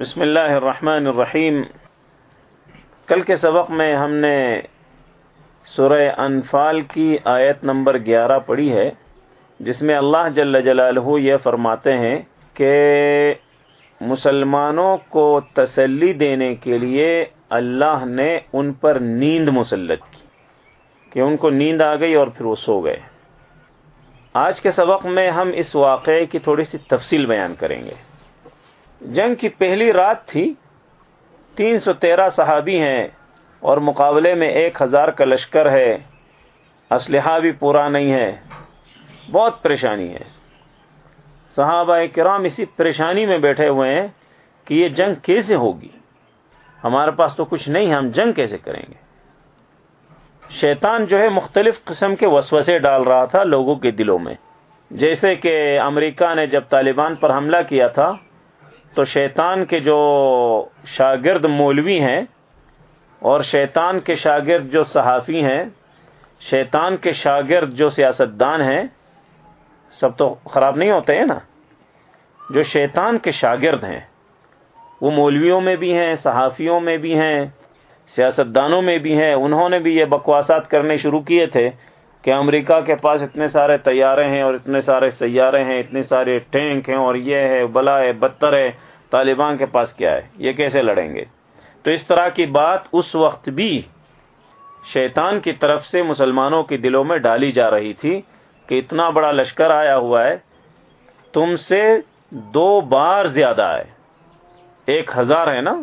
بسم اللہ الرحمن الرحیم۔ کل کے سبق میں ہم نے سورہ انفال کی آیت نمبر گیارہ پڑھی ہے، جس میں اللہ جل جلالہ یہ فرماتے ہیں کہ مسلمانوں کو تسلی دینے کے لیے اللہ نے ان پر نیند مسلط کی، کہ ان کو نیند آ گئی اور پھر وہ سو گئے۔ آج کے سبق میں ہم اس واقعے کی تھوڑی سی تفصیل بیان کریں گے۔ جنگ کی پہلی رات تھی، تین سو تیرہ صحابی ہیں اور مقابلے میں ایک ہزار کا لشکر ہے۔ اسلحہ بھی پورا نہیں ہے۔ بہت پریشانی ہے۔ صحابہ کرام اسی پریشانی میں بیٹھے ہوئے ہیں کہ یہ جنگ کیسے ہوگی؟ ہمارے پاس تو کچھ نہیں، ہم جنگ کیسے کریں گے؟ شیطان جو ہے مختلف قسم کے وسوسے ڈال رہا تھا لوگوں کے دلوں میں۔ جیسے کہ امریکہ نے جب طالبان پر حملہ کیا تھا تو شیطان کے جو شاگرد مولوی ہیں اور شیطان کے شاگرد جو صحافی ہیں، شیطان کے شاگرد جو سیاستدان ہیں، سب تو خراب نہیں ہوتے ہیں نا؟ جو شیطان کے شاگرد ہیں، وہ مولویوں میں بھی ہیں، صحافیوں میں بھی ہیں، سیاستدانوں میں بھی ہیں، انہوں نے بھی یہ بکواسات کرنے شروع کیے تھے کہ امریکہ کے پاس اتنے سارے طیارے ہیں اور اتنے سارے سیارے ہیں اتنے سارے ٹینک ہیں اور یہ ہے، بلا ہے، بدتر ہے، طالبان کے پاس کیا ہے؟ یہ کیسے لڑیں گے؟ تو اس طرح کی بات اس وقت بھی شیطان کی طرف سے مسلمانوں کے دلوں میں ڈالی جا رہی تھی کہ اتنا بڑا لشکر آیا ہوا ہے، تم سے دو بار زیادہ ہے۔ ایک ہزار ہے نا؟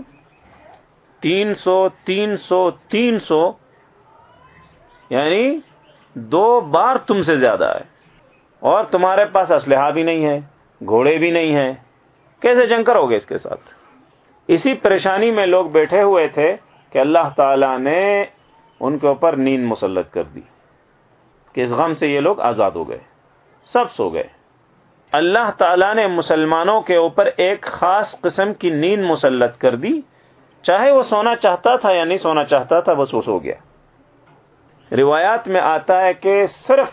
تین سو تین سو تین سو یعنی دو بار تم سے زیادہ ہے۔ اور تمہارے پاس اسلحہ بھی نہیں ہے، گھوڑے بھی نہیں ہیں۔ کیسے جنگ کرو گے اس کے ساتھ؟ اسی پریشانی میں لوگ بیٹھے ہوئے تھے کہ اللہ تعالی نے ان کے اوپر نیند مسلط کر دی۔ کہ اس غم سے یہ لوگ آزاد ہو گئے، سب سو گئے۔ اللہ تعالی نے مسلمانوں کے اوپر ایک خاص قسم کی نیند مسلط کر دی۔ چاہے وہ سونا چاہتا تھا یا نہیں سونا چاہتا تھا، بس وہ سو گیا۔ روایات میں آتا ہے کہ صرف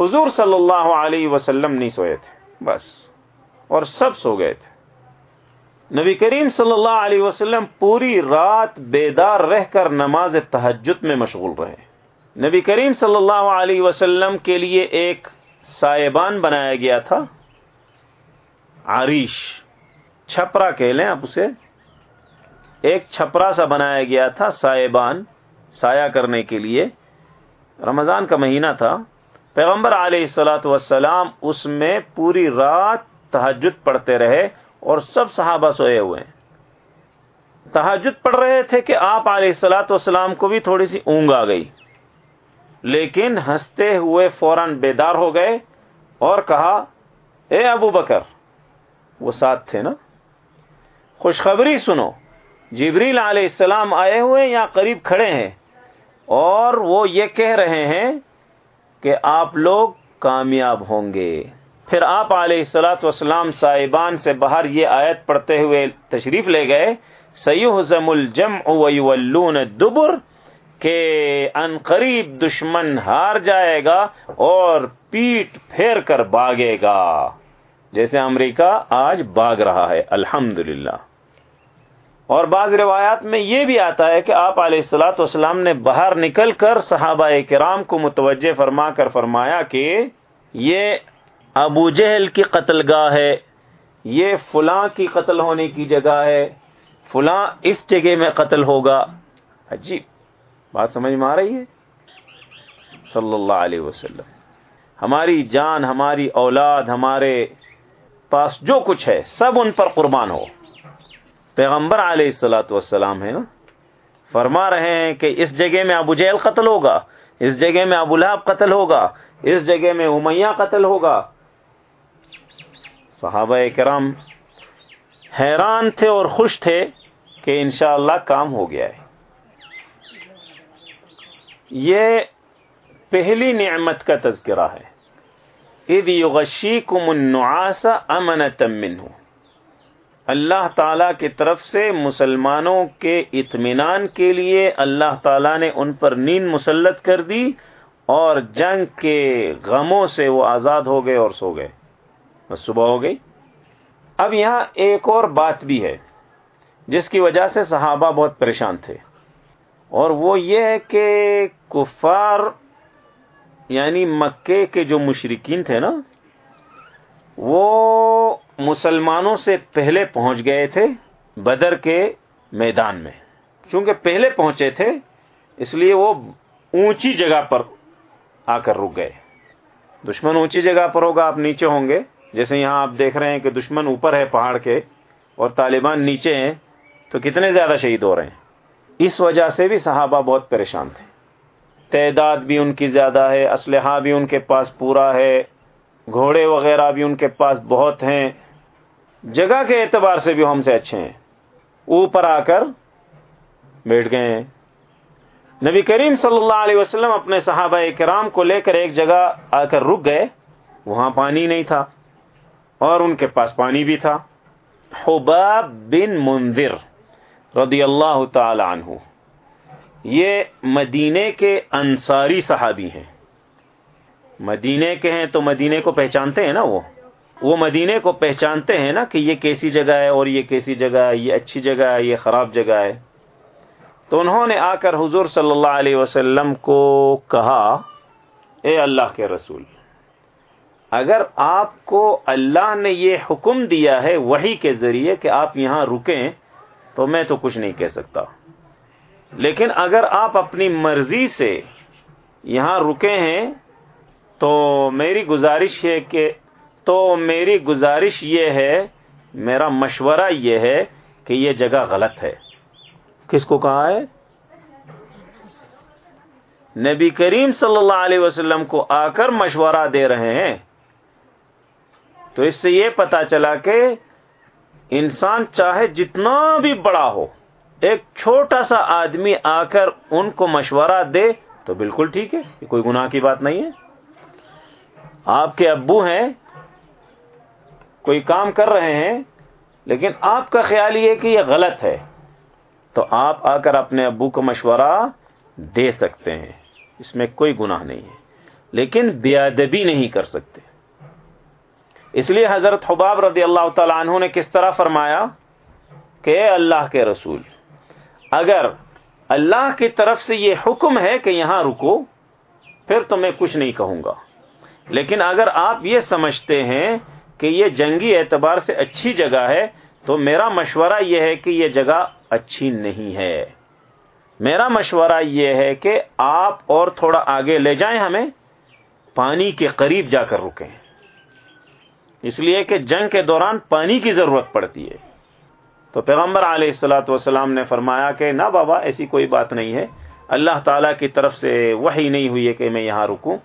حضور صلی اللہ علیہ وسلم نہیں سوئے تھے، بس، اور سب سو گئے تھے۔ نبی کریم صلی اللہ علیہ وسلم پوری رات بیدار رہ کر نماز تحجد میں مشغول رہے۔ نبی کریم صلی اللہ علیہ وسلم کے لیے ایک سائبان بنایا گیا تھا۔ عریش، چھپرا کہہ لیں آپ اسے۔ ایک چھپرا سا بنایا گیا تھا سائبان، سایہ کرنے کے لیے۔ رمضان کا مہینہ تھا، پیغمبر علیہ السلاۃ وسلام اس میں پوری رات تحجد پڑھتے رہے اور سب صحابہ سوئے ہوئے ہیں۔ تحجد پڑھ رہے تھے کہ آپ علیہ السلاۃ والسلام کو بھی تھوڑی سی اونگ آ گئی۔ لیکن ہنستے ہوئے فوراً بیدار ہو گئے اور کہا، اے ابو بکر، وہ ساتھ تھے نا؟ خوشخبری سنو، جبریل علیہ السلام آئے ہوئے یا قریب کھڑے ہیں؟ اور وہ یہ کہہ رہے ہیں کہ آپ لوگ کامیاب ہوں گے۔ پھر آپ علیہ السلاۃ وسلام صاحبان سے باہر یہ آیت پڑھتے ہوئے تشریف لے گئے سیحزم الجم اویولون دبر کہ ان قریب دشمن ہار جائے گا اور پیٹ پھیر کر باغے گا۔ جیسے امریکہ آج باغ رہا ہے الحمد اور بعض روایات میں یہ بھی آتا ہے کہ آپ علیہ السلاۃ والسلام نے باہر نکل کر صحابہ کرام کو متوجہ فرما کر فرمایا کہ یہ ابو جہل کی قتل گاہ ہے، یہ فلاں کی قتل ہونے کی جگہ ہے، فلاں اس جگہ میں قتل ہوگا۔ عجیب بات سمجھ میں آ رہی ہے؟ صلی اللہ علیہ وسلم۔ ہماری جان، ہماری اولاد، ہمارے پاس جو کچھ ہے، سب ان پر قربان ہو۔ پیغمبر علیہ السلاۃ والسلام ہے نا، فرما رہے ہیں کہ اس جگہ میں ابو جیل قتل ہوگا، اس جگہ میں ابو لہب قتل ہوگا، اس جگہ میں امیہ قتل ہوگا۔ صحابہ کرام حیران تھے اور خوش تھے کہ انشاءاللہ اللہ کام ہو گیا ہے۔ یہ پہلی نعمت کا تذکرہ ہے۔ اذ یغشیکم النعاس امنتا منہ اللہ تعالی کی طرف سے مسلمانوں کے اطمینان کے لیے اللہ تعالی نے ان پر نیند مسلط کر دی اور جنگ کے غموں سے وہ آزاد ہو گئے اور سو گئے۔ بس صبح ہو گئی۔ اب یہاں ایک اور بات بھی ہے، جس کی وجہ سے صحابہ بہت پریشان تھے۔ اور وہ یہ ہے کہ کفار یعنی مکے کے جو مشرقین تھے نا، وہ مسلمانوں سے پہلے پہنچ گئے تھے بدر کے میدان میں۔ چونکہ پہلے پہنچے تھے، اس لیے وہ اونچی جگہ پر آ کر رک گئے۔ دشمن اونچی جگہ پر ہوگا، آپ نیچے ہوں گے۔ جیسے یہاں آپ دیکھ رہے ہیں کہ دشمن اوپر ہے پہاڑ کے اور طالبان نیچے ہیں، تو کتنے زیادہ شہید ہو رہے ہیں۔ اس وجہ سے بھی صحابہ بہت پریشان تھے۔ تعداد بھی ان کی زیادہ ہے، اسلحہ بھی ان کے پاس پورا ہے، گھوڑے وغیرہ بھی ان کے پاس بہت ہیں۔ جگہ کے اعتبار سے بھی ہم سے اچھے ہیں۔ اوپر آ کر بیٹھ گئے ہیں۔ نبی کریم صلی اللہ علیہ وسلم اپنے صحابہ کرام کو لے کر ایک جگہ آ کر رک گئے۔ وہاں پانی نہیں تھا اور ان کے پاس پانی بھی تھا۔ حباب بن منذر رضی اللہ تعالی عنہ۔ یہ مدینے کے انصاری صحابی ہیں۔ مدینے کے ہیں تو مدینے کو پہچانتے ہیں نا وہ؟ وہ مدینے کو پہچانتے ہیں نا کہ یہ کیسی جگہ ہے اور یہ کیسی جگہ ہے، یہ اچھی جگہ ہے، یہ خراب جگہ ہے۔ تو انہوں نے آ کر حضور صلی اللہ علیہ وسلم کو کہا، اے اللہ کے رسول، اگر آپ کو اللہ نے یہ حکم دیا ہے وہی کے ذریعے کہ آپ یہاں رکیں، تو میں تو کچھ نہیں کہہ سکتا۔ لیکن اگر آپ اپنی مرضی سے یہاں رکے ہیں، تو میری گزارش ہے کہ تو میری گزارش یہ ہے، میرا مشورہ یہ ہے کہ یہ جگہ غلط ہے۔ کس کو کہا ہے؟ نبی کریم صلی اللہ علیہ وسلم کو آ کر مشورہ دے رہے ہیں۔ تو اس سے یہ پتا چلا کہ انسان چاہے جتنا بھی بڑا ہو، ایک چھوٹا سا آدمی آ کر ان کو مشورہ دے تو بالکل ٹھیک ہے، یہ کوئی گناہ کی بات نہیں ہے۔ آپ کے ابو ہیں کوئی کام کر رہے ہیں، لیکن آپ کا خیال یہ کہ یہ غلط ہے۔ تو آپ آ کر اپنے ابو کو مشورہ دے سکتے ہیں۔ اس میں کوئی گناہ نہیں ہے۔ لیکن بیادبی نہیں کر سکتے۔ اس لیے حضرت حباب رضی اللہ تعالیٰ عنہ نے کس طرح فرمایا کہ اے اللہ کے رسول، اگر اللہ کی طرف سے یہ حکم ہے کہ یہاں رکو، پھر تو میں کچھ نہیں کہوں گا۔ لیکن اگر آپ یہ سمجھتے ہیں کہ یہ جنگی اعتبار سے اچھی جگہ ہے، تو میرا مشورہ یہ ہے کہ یہ جگہ اچھی نہیں ہے۔ میرا مشورہ یہ ہے کہ آپ اور تھوڑا آگے لے جائیں ہمیں، پانی کے قریب جا کر رکیں۔ اس لیے کہ جنگ کے دوران پانی کی ضرورت پڑتی ہے۔ تو پیغمبر علیہ السلاۃ والسلام نے فرمایا کہ نہ بابا، ایسی کوئی بات نہیں ہے۔ اللہ تعالی کی طرف سے وہی نہیں ہوئی ہے کہ میں یہاں رکوں۔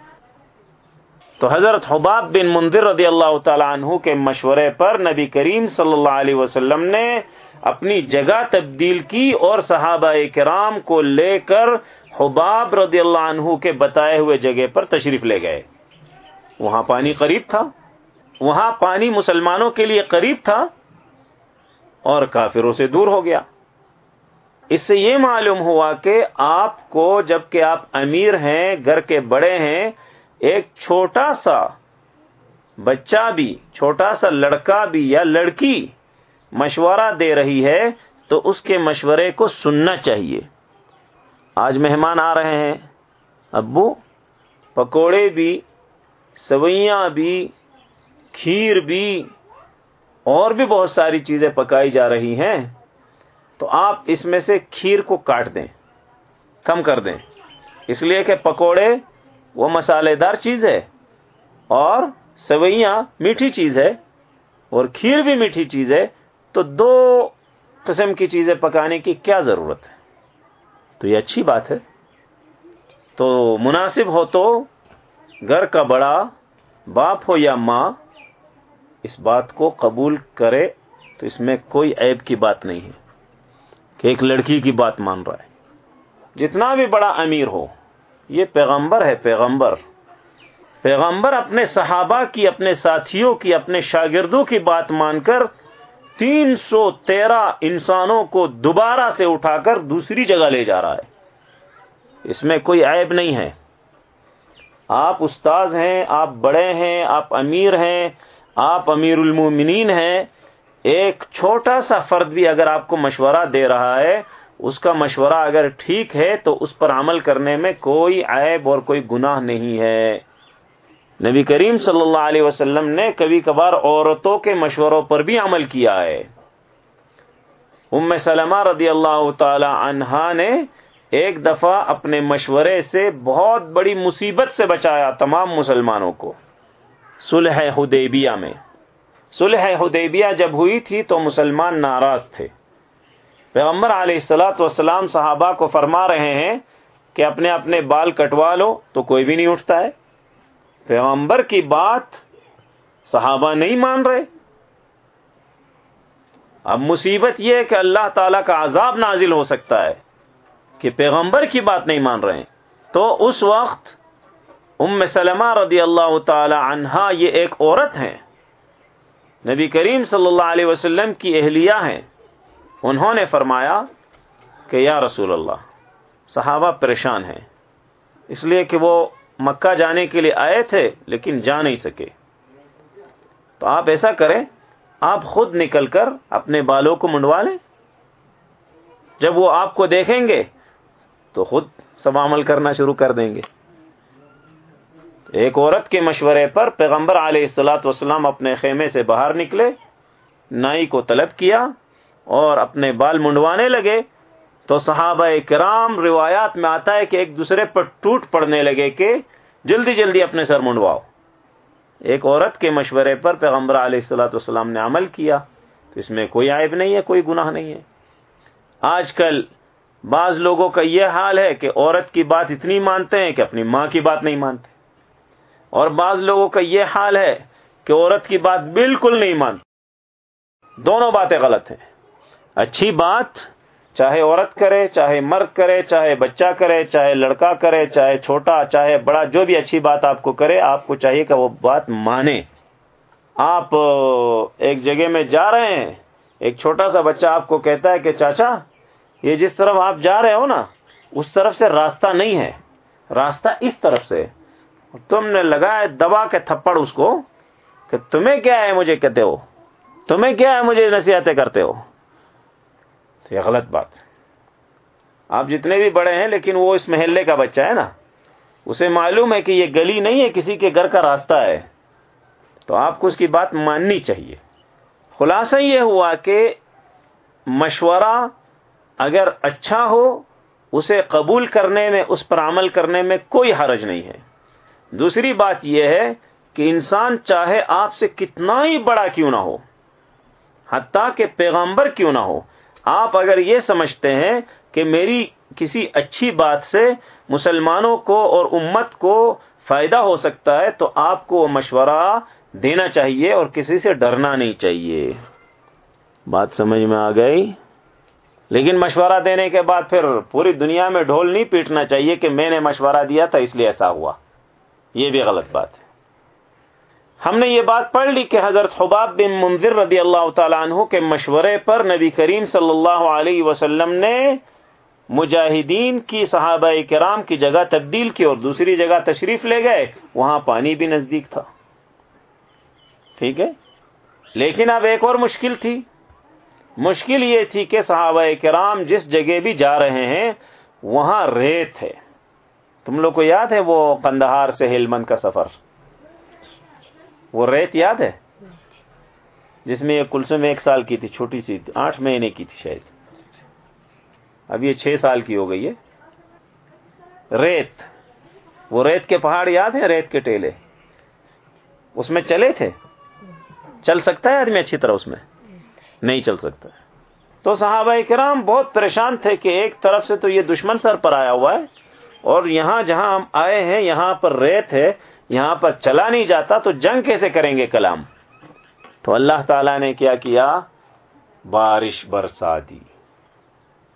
تو حضرت حباب بن مندر رضی اللہ تعالیٰ عنہ کے مشورے پر نبی کریم صلی اللہ علیہ وسلم نے اپنی جگہ تبدیل کی اور صحابہ کرام کو لے کر حباب رضی اللہ عنہ کے بتائے ہوئے جگہ پر تشریف لے گئے۔ وہاں پانی قریب تھا۔ وہاں پانی مسلمانوں کے لیے قریب تھا اور کافروں سے دور ہو گیا۔ اس سے یہ معلوم ہوا کہ آپ کو جبکہ آپ امیر ہیں، گھر کے بڑے ہیں ایک چھوٹا سا بچہ بھی، چھوٹا سا لڑکا بھی یا لڑکی مشورہ دے رہی ہے، تو اس کے مشورے کو سننا چاہیے۔ آج مہمان آ رہے ہیں۔ ابو، پکوڑے بھی، سوئیاں بھی، کھیر بھی، اور بھی بہت ساری چیزیں پکائی جا رہی ہیں۔ تو آپ اس میں سے کھیر کو کاٹ دیں، کم کر دیں۔ اس لیے کہ پکوڑے وہ مسالے دار چیز ہے اور سوئیاں میٹھی چیز ہے اور کھیر بھی میٹھی چیز ہے تو دو قسم کی چیزیں پکانے کی کیا ضرورت ہے؟ تو یہ اچھی بات ہے۔ تو مناسب ہو تو گھر کا بڑا، باپ ہو یا ماں، اس بات کو قبول کرے تو اس میں کوئی عیب کی بات نہیں ہے کہ ایک لڑکی کی بات مان رہا ہے۔ جتنا بھی بڑا امیر ہو یہ پیغمبر ہے پیغمبر۔ پیغمبر اپنے صحابہ کی، اپنے ساتھیوں کی، اپنے شاگردوں کی بات مان کر تین سو تیرہ انسانوں کو دوبارہ سے اٹھا کر دوسری جگہ لے جا رہا ہے۔ اس میں کوئی عیب نہیں ہے۔ آپ استاذ ہیں، آپ بڑے ہیں، آپ امیر ہیں، آپ امیر المومنین ہیں۔ ایک چھوٹا سا فرد بھی اگر آپ کو مشورہ دے رہا ہے اس کا مشورہ اگر ٹھیک ہے تو اس پر عمل کرنے میں کوئی عیب اور کوئی گناہ نہیں ہے۔ نبی کریم صلی اللہ علیہ وسلم نے کبھی کبھار عورتوں کے مشوروں پر بھی عمل کیا ہے۔ ام سلمہ رضی اللہ تعالی عنہا نے ایک دفعہ اپنے مشورے سے بہت بڑی مصیبت سے بچایا تمام مسلمانوں کو۔ صلح حدیبیہ میں۔ صلح حدیبیہ جب ہوئی تھی تو مسلمان ناراض تھے۔ پیغمبر علیہ السلاۃ والسلام صحابہ کو فرما رہے ہیں کہ اپنے اپنے بال کٹوا لو تو کوئی بھی نہیں اٹھتا ہے۔ پیغمبر کی بات صحابہ نہیں مان رہے۔ اب مصیبت یہ ہے کہ اللہ تعالی کا عذاب نازل ہو سکتا ہے کہ پیغمبر کی بات نہیں مان رہے۔ تو اس وقت ام سلمہ رضی اللہ تعالی عنہا یہ ایک عورت ہیں۔ نبی کریم صلی اللہ علیہ وسلم کی اہلیہ ہیں۔ انہوں نے فرمایا کہ یا رسول اللہ، صحابہ پریشان ہیں، اس لیے کہ وہ مکہ جانے کے لیے آئے تھے لیکن جا نہیں سکے۔ تو آپ ایسا کریں، آپ خود نکل کر اپنے بالوں کو منڈوا لیں۔ جب وہ آپ کو دیکھیں گے تو خود سب عمل کرنا شروع کر دیں گے۔ ایک عورت کے مشورے پر پیغمبر علیہ السلاۃ وسلام اپنے خیمے سے باہر نکلے، نائی کو طلب کیا اور اپنے بال منڈوانے لگے تو صحابہ کرام روایات میں آتا ہے کہ ایک دوسرے پر ٹوٹ پڑنے لگے کہ جلدی جلدی اپنے سر منڈواؤ۔ ایک عورت کے مشورے پر پیغمبر علیہ السلاۃ والسلام نے عمل کیا تو اس میں کوئی عائب نہیں ہے، کوئی گناہ نہیں ہے۔ آج کل بعض لوگوں کا یہ حال ہے کہ عورت کی بات اتنی مانتے ہیں کہ اپنی ماں کی بات نہیں مانتے۔ اور بعض لوگوں کا یہ حال ہے کہ عورت کی بات بالکل نہیں مانتے۔ دونوں باتیں غلط ہیں۔ اچھی بات، چاہے عورت کرے، چاہے مرد کرے، چاہے بچہ کرے، چاہے لڑکا کرے، چاہے چھوٹا، چاہے بڑا، جو بھی اچھی بات آپ کو کرے، آپ کو چاہیے کہ وہ بات مانے۔ آپ ایک جگہ میں جا رہے ہیں، ایک چھوٹا سا بچہ آپ کو کہتا ہے کہ چاچا، یہ جس طرف آپ جا رہے ہو نا، اس طرف سے راستہ نہیں ہے۔ راستہ اس طرف سے۔ تم نے لگایا دبا کے تھپڑ اس کو کہ تمہیں کیا ہے مجھے کہتے ہو؟ تمہیں کیا ہے مجھے نصیحتیں کرتے ہو؟ یہ غلط بات آپ جتنے بھی بڑے ہیں، لیکن وہ اس محلے کا بچہ ہے نا۔ اسے معلوم ہے کہ یہ گلی نہیں ہے، کسی کے گھر کا راستہ ہے۔ تو آپ کو اس کی بات ماننی چاہیے۔ خلاصہ یہ ہوا کہ مشورہ اگر اچھا ہو، اسے قبول کرنے میں، اس پر عمل کرنے میں کوئی حرج نہیں ہے۔ دوسری بات یہ ہے کہ انسان چاہے آپ سے کتنا ہی بڑا کیوں نہ ہو، حتیٰ کہ پیغمبر کیوں نہ ہو آپ اگر یہ سمجھتے ہیں کہ میری کسی اچھی بات سے مسلمانوں کو اور امت کو فائدہ ہو سکتا ہے، تو آپ کو وہ مشورہ دینا چاہیے اور کسی سے ڈرنا نہیں چاہیے۔ بات سمجھ میں آ گئی؟ لیکن مشورہ دینے کے بعد پھر پوری دنیا میں ڈھول نہیں پیٹنا چاہیے کہ میں نے مشورہ دیا تھا، اس لیے ایسا ہوا۔ یہ بھی غلط بات ہے۔ ہم نے یہ بات پڑھ لی کہ حضرت حباب بن منظر رضی اللہ تعالیٰ عنہ کے مشورے پر نبی کریم صلی اللہ علیہ وسلم نے مجاہدین کی صحابہ کرام کی جگہ تبدیل کی اور دوسری جگہ تشریف لے گئے، وہاں پانی بھی نزدیک تھا۔ ٹھیک ہے؟ لیکن اب ایک اور مشکل تھی۔ مشکل یہ تھی کہ صحابہ کرام جس جگہ بھی جا رہے ہیں، وہاں ریت ہے تم لوگ کو یاد ہے وہ قندہار سے ہیلمند کا سفر؟ وہ ریت یاد ہے؟ جس میں یہ کلسم ایک سال کی تھی، چھوٹی سی، آٹھ مہینے کی تھی شاید۔ اب یہ چھ سال کی ہو گئی ہے۔ ریت، وہ ریت کے پہاڑ یاد ہیں؟ ریت کے ٹیلے۔ اس میں چلے تھے؟ چل سکتا ہے آدمی اچھی طرح اس میں؟ نہیں چل سکتا۔ تو صحابہ کرام بہت پریشان تھے کہ ایک طرف سے تو یہ دشمن سر پر آیا ہوا ہے اور یہاں جہاں ہم آئے ہیں، یہاں پر ریت ہے۔ یہاں پر چلا نہیں جاتا تو جنگ کیسے کریں گے کلام؟ تو اللہ تعالی نے کیا کیا؟ بارش برسا دی۔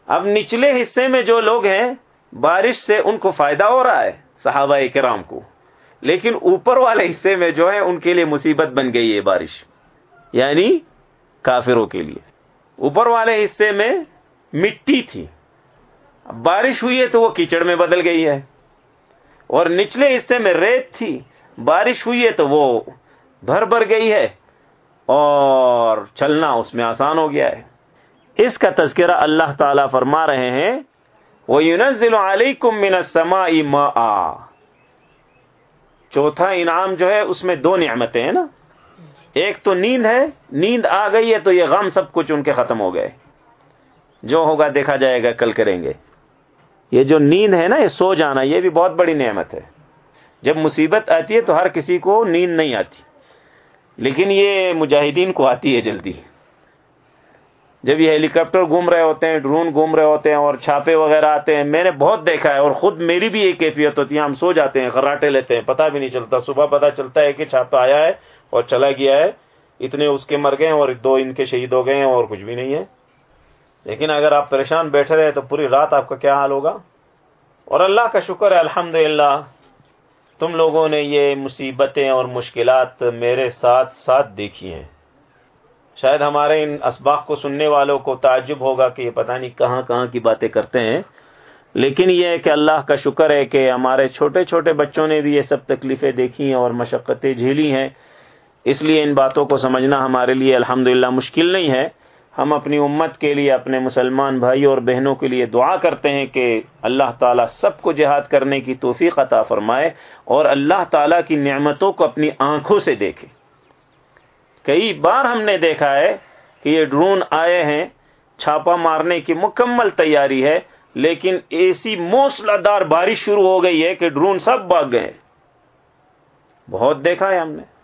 اب نچلے حصے میں جو لوگ ہیں، بارش سے ان کو فائدہ ہو رہا ہے صحابہ کرام کو۔ لیکن اوپر والے حصے میں جو ہے ان کے لیے مصیبت بن گئی ہے بارش۔ یعنی کافروں کے لیے۔ اوپر والے حصے میں مٹی تھی۔ بارش ہوئی ہے تو وہ کیچڑ میں بدل گئی ہے۔ اور نچلے حصے میں ریت تھی، بارش ہوئی ہے تو وہ بھر بھر گئی ہے اور چلنا اس میں آسان ہو گیا ہے۔ اس کا تذکرہ اللہ تعالی فرما رہے ہیں وہ یونزل علیکم من السماء ماء۔ چوتھا انعام جو ہے، اس میں دو نعمتیں ہیں نا۔ ایک تو نیند ہے، نیند آ گئی ہے تو یہ غم سب کچھ ان کے ختم ہو گئے۔ جو ہوگا دیکھا جائے گا، کل کریں گے۔ یہ جو نیند ہے نا، یہ سو جانا، یہ بھی بہت بڑی نعمت ہے۔ جب مصیبت آتی ہے تو ہر کسی کو نیند نہیں آتی۔ لیکن یہ مجاہدین کو آتی ہے جلدی۔ جب یہ ہیلی کاپٹر گھوم رہے ہوتے ہیں ڈرون گھوم رہے ہوتے ہیں اور چھاپے وغیرہ آتے ہیں، میں نے بہت دیکھا ہے اور خود میری بھی ایک کیفیت ہوتی ہے۔ ہم سو جاتے ہیں خراٹے لیتے ہیں، پتہ بھی نہیں چلتا۔ صبح پتہ چلتا ہے کہ چھاپا آیا ہے اور چلا گیا ہے۔ اتنے اس کے مر گئے اور دو ان کے شہید ہو گئے ہیں اور کچھ بھی نہیں ہے۔ لیکن اگر آپ پریشان بیٹھے رہے تو پوری رات آپ کا کیا حال ہوگا؟ اور اللہ کا شکر ہے الحمد تم لوگوں نے یہ مصیبتیں اور مشکلات میرے ساتھ ساتھ دیکھی ہیں۔ شاید ہمارے ان اسباق کو سننے والوں کو تعجب ہوگا کہ یہ پتہ نہیں کہاں کہاں کی باتیں کرتے ہیں۔ لیکن یہ ہے کہ اللہ کا شکر ہے کہ ہمارے چھوٹے چھوٹے بچوں نے بھی یہ سب تکلیفیں دیکھی ہیں اور مشقتیں جھیلی ہیں۔ اس لیے ان باتوں کو سمجھنا ہمارے لیے الحمد مشکل نہیں ہے۔ ہم اپنی امت کے لیے، اپنے مسلمان بھائی اور بہنوں کے لیے دعا کرتے ہیں کہ اللہ تعالیٰ سب کو جہاد کرنے کی توفیق عطا فرمائے اور اللہ تعالیٰ کی نعمتوں کو اپنی آنکھوں سے دیکھے۔ کئی بار ہم نے دیکھا ہے کہ یہ ڈرون آئے ہیں چھاپا مارنے کی مکمل تیاری ہے، لیکن ایسی موسلا دار بارش شروع ہو گئی ہے کہ ڈرون سب بھاگ گئے۔ بہت دیکھا ہے ہم نے۔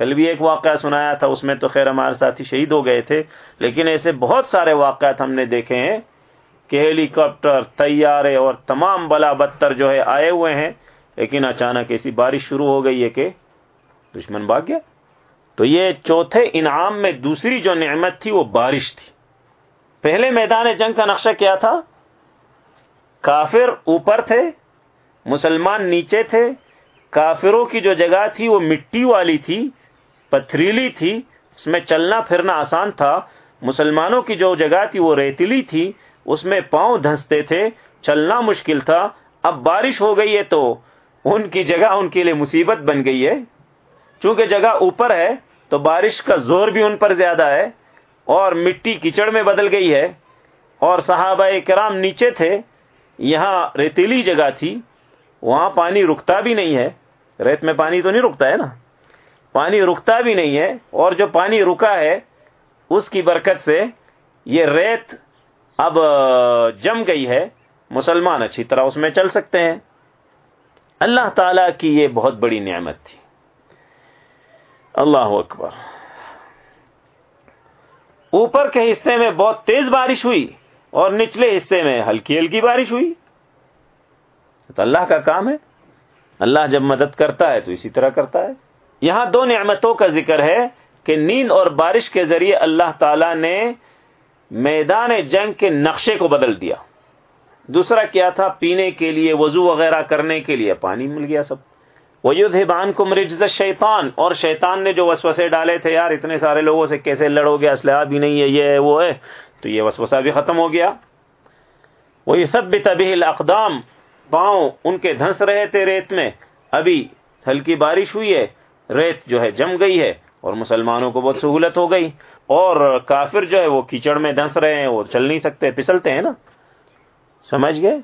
کل بھی ایک واقعہ سنایا تھا، اس میں تو خیر ہمارے ساتھی شہید ہو گئے تھے، لیکن ایسے بہت سارے واقعات ہم نے دیکھے ہیں کہ ہیلی کاپٹر تیارے اور تمام بلا بدتر جو ہے آئے ہوئے ہیں، لیکن اچانک ایسی بارش شروع ہو گئی ہے کہ دشمن بھاگ گیا۔ تو یہ چوتھے انعام میں دوسری جو نعمت تھی وہ بارش تھی۔ پہلے میدان جنگ کا نقشہ کیا تھا؟ کافر اوپر تھے، مسلمان نیچے تھے، کافروں کی جو جگہ تھی وہ مٹی والی تھی پتھریلی تھی، اس میں چلنا پھرنا آسان تھا۔ مسلمانوں کی جو جگہ تھی وہ ریتیلی تھی، اس میں پاؤں دھنستے تھے، چلنا مشکل تھا۔ اب بارش ہو گئی ہے تو ان کی جگہ ان کے لیے مصیبت بن گئی ہے۔ چونکہ جگہ اوپر ہے، تو بارش کا زور بھی ان پر زیادہ ہے اور مٹی کیچڑ میں بدل گئی ہے۔ اور صحابہ کرام نیچے تھے، یہاں ریتیلی جگہ تھی، وہاں پانی رکتا بھی نہیں ہے۔ ریت میں پانی تو نہیں رکتا ہے نا؟ پانی رکتا بھی نہیں ہے اور جو پانی رکا ہے، اس کی برکت سے یہ ریت اب جم گئی ہے۔ مسلمان اچھی طرح اس میں چل سکتے ہیں۔ اللہ تعالی کی یہ بہت بڑی نعمت تھی۔ اللہ اکبر۔ اوپر کے حصے میں بہت تیز بارش ہوئی اور نچلے حصے میں ہلکی ہلکی بارش ہوئی۔ تو اللہ کا کام ہے۔ اللہ جب مدد کرتا ہے تو اسی طرح کرتا ہے۔ یہاں دو نعمتوں کا ذکر ہے کہ نیند اور بارش کے ذریعے اللہ تعالی نے میدان جنگ کے نقشے کو بدل دیا۔ دوسرا کیا تھا؟ پینے کے لیے، وضو وغیرہ کرنے کے لیے۔ پانی مل گیا سب۔ وجود بان کو مرج شیطان اور شیطان نے جو وسوسے ڈالے تھے، یار اتنے سارے لوگوں سے کیسے لڑو گے اسلحہ بھی نہیں ہے، یہ ہے، وہ ہے۔ تو یہ وسوسہ بھی ختم ہو گیا۔ وہی سب بھی طبی الاقدام پاؤں ان کے دھنس رہے تھے ریت میں۔ ابھی ہلکی بارش ہوئی ہے۔ ریت جو ہے جم گئی ہے اور مسلمانوں کو بہت سہولت ہو گئی اور کافر جو ہے وہ کیچڑ میں دھنس رہے ہیں، وہ چل نہیں سکتے پسلتے ہیں نا۔ سمجھ گئے؟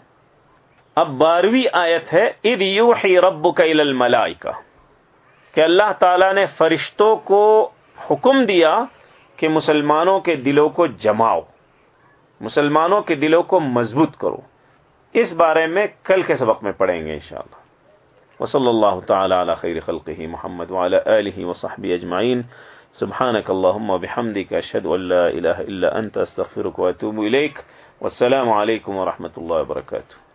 اب بارہویں آیت ہے اد یو رب کا کہ اللہ تعالی نے فرشتوں کو حکم دیا کہ مسلمانوں کے دلوں کو جماؤ، مسلمانوں کے دلوں کو مضبوط کرو۔ اس بارے میں کل کے سبق میں پڑھیں گے انشاءاللہ۔ وصلی اللہ تعالی علی خیر خلقه محمد وعلى آله وصحبه اجمعین سبحانك اللهم وبحمدك اشهد ان لا اله الا انت استغفرك واتوب اليك والسلام عليكم ورحمه الله وبركاته.